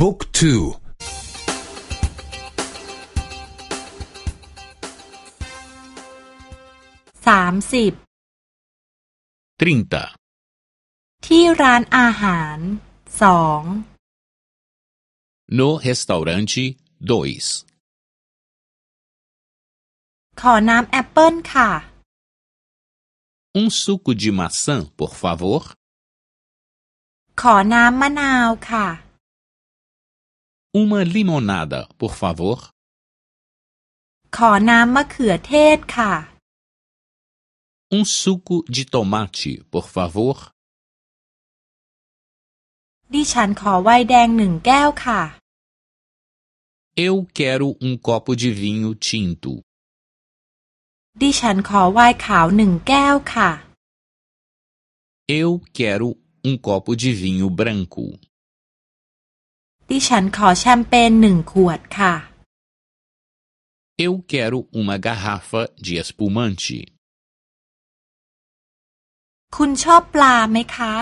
บุ๊กทูสามสิบ30ที่ร้านอาหารสอง no restaurante 2ขอน้ำแอปเปิลค่ะ um suco de maçã por favor ขอน้ำมะนาวค่ะ uma limonada por favor ขอน้ำมะเขือเทศค่ะ um suco de tomate por favor ดิฉันขอไวน์แดงหนึ่งแก้วค่ะ eu quero um copo de vinho tinto ดิฉันขอไวน์ขาวหนึ่งแก้วค่ะ eu quero um copo de vinho branco ดิฉันขอแชมเปญหนึ่งขวดค่ะ eu quero uma garrafa de espumante คุณชอบปลาไหมคะ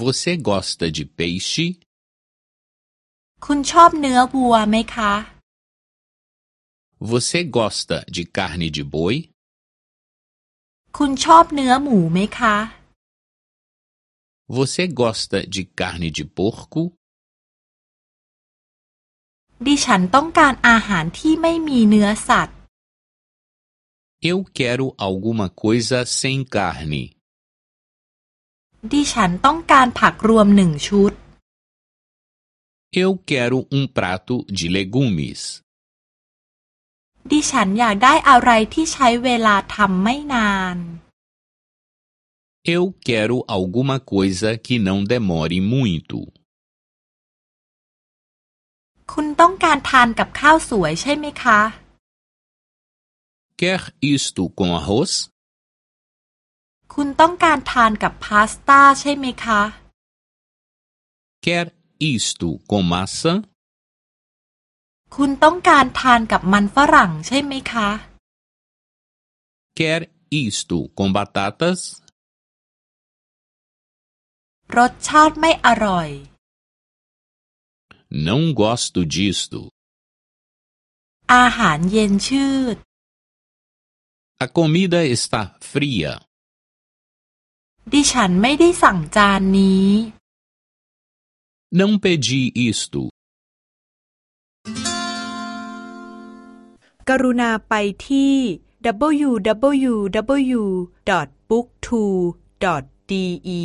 você gosta de peixe คุณชอบเนื้อวัวไหมคะ você gosta de carne de boi คุณชอบเนื้อหมูไหมคะ você gosta de carne de porco ดิฉันต้องการอาหารที่ไม่มีเนื้อสัตว์ eu quero alguma coisa sem carne ดิฉันต้องการผักรวมหนึ่งชุด eu quero um prato de legumes ดิฉันอยากได้อะไรที่ใช้เวลาทำไม่นาน eu quero alguma coisa que não demore muito คุณต้องการทานกับข้าวสวยใช่ไหมคะ quer isto com arroz คุณต้องการทานกับพาสต้าใช่ไหมคะ quer isto com massa คุณต้องการทานกับมันฝรั่งใช่ไหมคะ quer isto com batatas รสชาติไม่อร่อย não gosto disto อาหารเย็นชืด a comida está fria ดิฉันไม่ได้สั่งจานนี้ não pedi isto กรุณาไปที่ www.booktwo.de